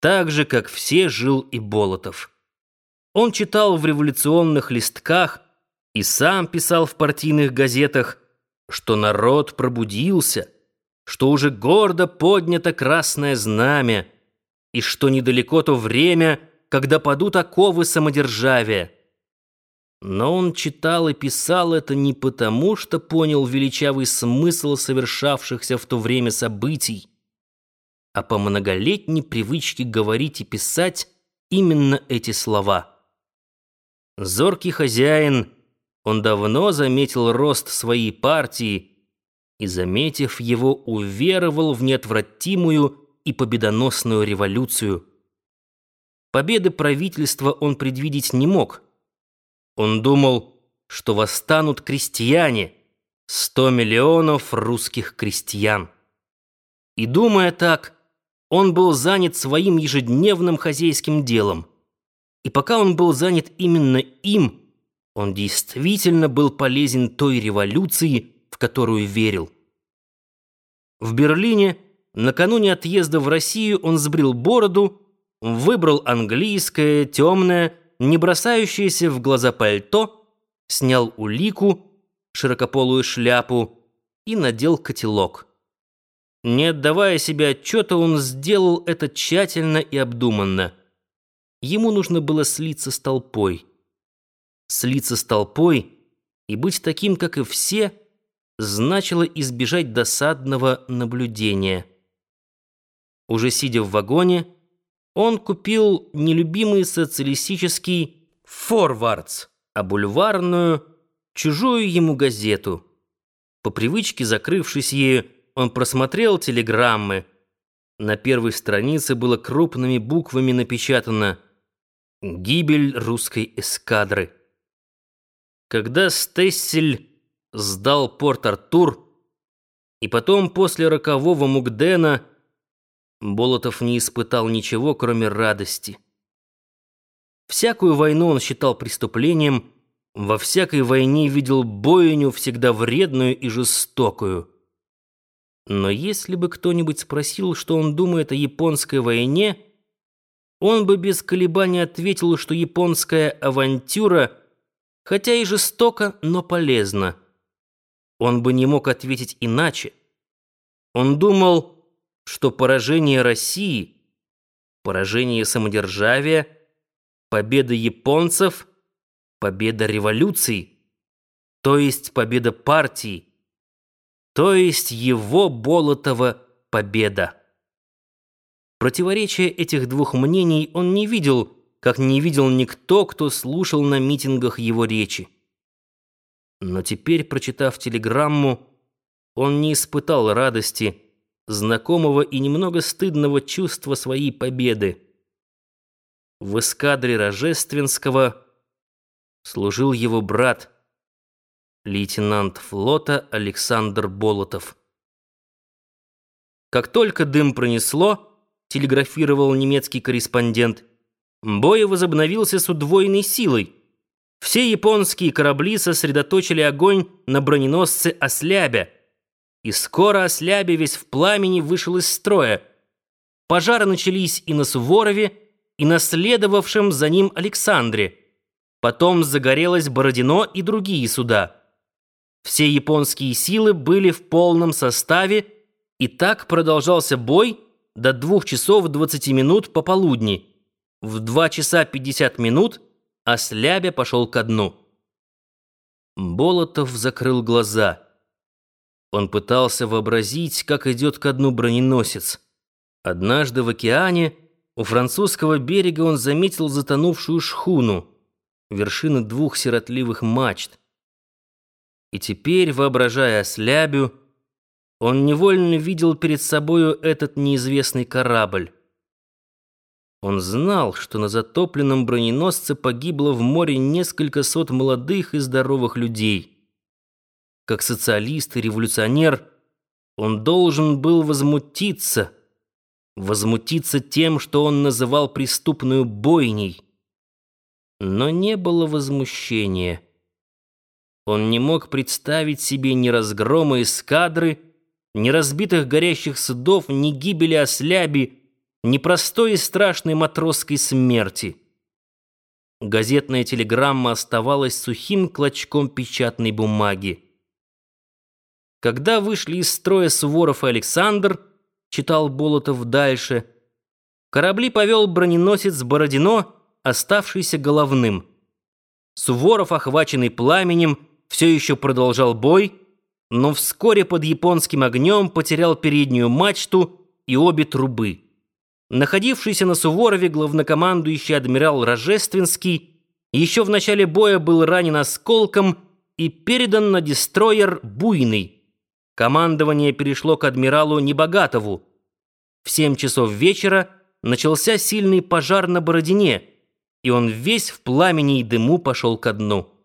Так же, как все, жил и Болотов. Он читал в революционных листках и сам писал в партийных газетах, что народ пробудился, что уже гордо поднято красное знамя, и что недалеко то время, когда падут оковы самодержавия. Но он читал и писал это не потому, что понял величавый смысл совершавшихся в то время событий, а по многолетней привычке говорить и писать именно эти слова. Зоркий хозяин, он давно заметил рост своей партии и, заметив его, уверовал в неотвратимую и победоносную революцию. Победы правительства он предвидеть не мог. Он думал, что восстанут крестьяне, сто миллионов русских крестьян. И думая так, он был занят своим ежедневным хозяйским делом. И пока он был занят именно им, он действительно был полезен той революции, в которую верил. В Берлине накануне отъезда в Россию он сбрил бороду, выбрал английское, темное, не бросающееся в глаза пальто, снял улику, широкополую шляпу и надел котелок. Не отдавая себе отчета, он сделал это тщательно и обдуманно. Ему нужно было слиться с толпой. Слиться с толпой и быть таким, как и все, значило избежать досадного наблюдения. Уже сидя в вагоне, он купил нелюбимый социалистический «Форвардс», а бульварную, чужую ему газету. По привычке, закрывшись ею, он просмотрел телеграммы. На первой странице было крупными буквами напечатано «Гибель русской эскадры». Когда Стессель сдал Порт-Артур, и потом после рокового Мугдена Болотов не испытал ничего, кроме радости. Всякую войну он считал преступлением, во всякой войне видел бойню всегда вредную и жестокую. Но если бы кто-нибудь спросил, что он думает о японской войне, он бы без колебаний ответил, что японская авантюра, хотя и жестока, но полезна. Он бы не мог ответить иначе. Он думал, что поражение России, поражение самодержавия, победа японцев, победа революции, то есть победа партии, то есть его Болотова победа. Противоречия этих двух мнений он не видел, как не видел никто, кто слушал на митингах его речи. Но теперь, прочитав телеграмму, он не испытал радости, знакомого и немного стыдного чувства своей победы. В эскадре Рожественского служил его брат – лейтенант флота Александр Болотов. Как только дым пронесло, телеграфировал немецкий корреспондент, бой возобновился с удвоенной силой. Все японские корабли сосредоточили огонь на броненосце Ослябя, и скоро Ослябя весь в пламени вышел из строя. Пожары начались и на Суворове, и на следовавшем за ним Александре. Потом загорелось Бородино и другие суда. Все японские силы были в полном составе, и так продолжался бой до 2 часов 20 минут пополудни. В 2 часа 50 минут Ослябя пошел ко дну. Болотов закрыл глаза. Он пытался вообразить, как идет ко дну броненосец. Однажды в океане у французского берега он заметил затонувшую шхуну, вершины двух сиротливых мачт. И теперь, воображая слябю, он невольно видел перед собою этот неизвестный корабль. Он знал, что на затопленном броненосце погибло в море несколько сот молодых и здоровых людей. Как социалист и революционер, он должен был возмутиться, возмутиться тем, что он называл преступную бойней. Но не было возмущения. Он не мог представить себе ни разгрома эскадры, ни разбитых горящих судов, ни гибели осляби, непростой и страшной матросской смерти. Газетная телеграмма оставалась сухим клочком печатной бумаги. Когда вышли из строя Суворов и Александр, читал Болотов дальше, корабли повел броненосец Бородино, оставшийся головным. Суворов, охваченный пламенем, все еще продолжал бой, но вскоре под японским огнем потерял переднюю мачту и обе трубы. Находившийся на Суворове главнокомандующий адмирал Рожественский еще в начале боя был ранен осколком и передан на дестройер «Буйный». Командование перешло к адмиралу Небогатову. В семь часов вечера начался сильный пожар на Бородине, и он весь в пламени и дыму пошел ко дну.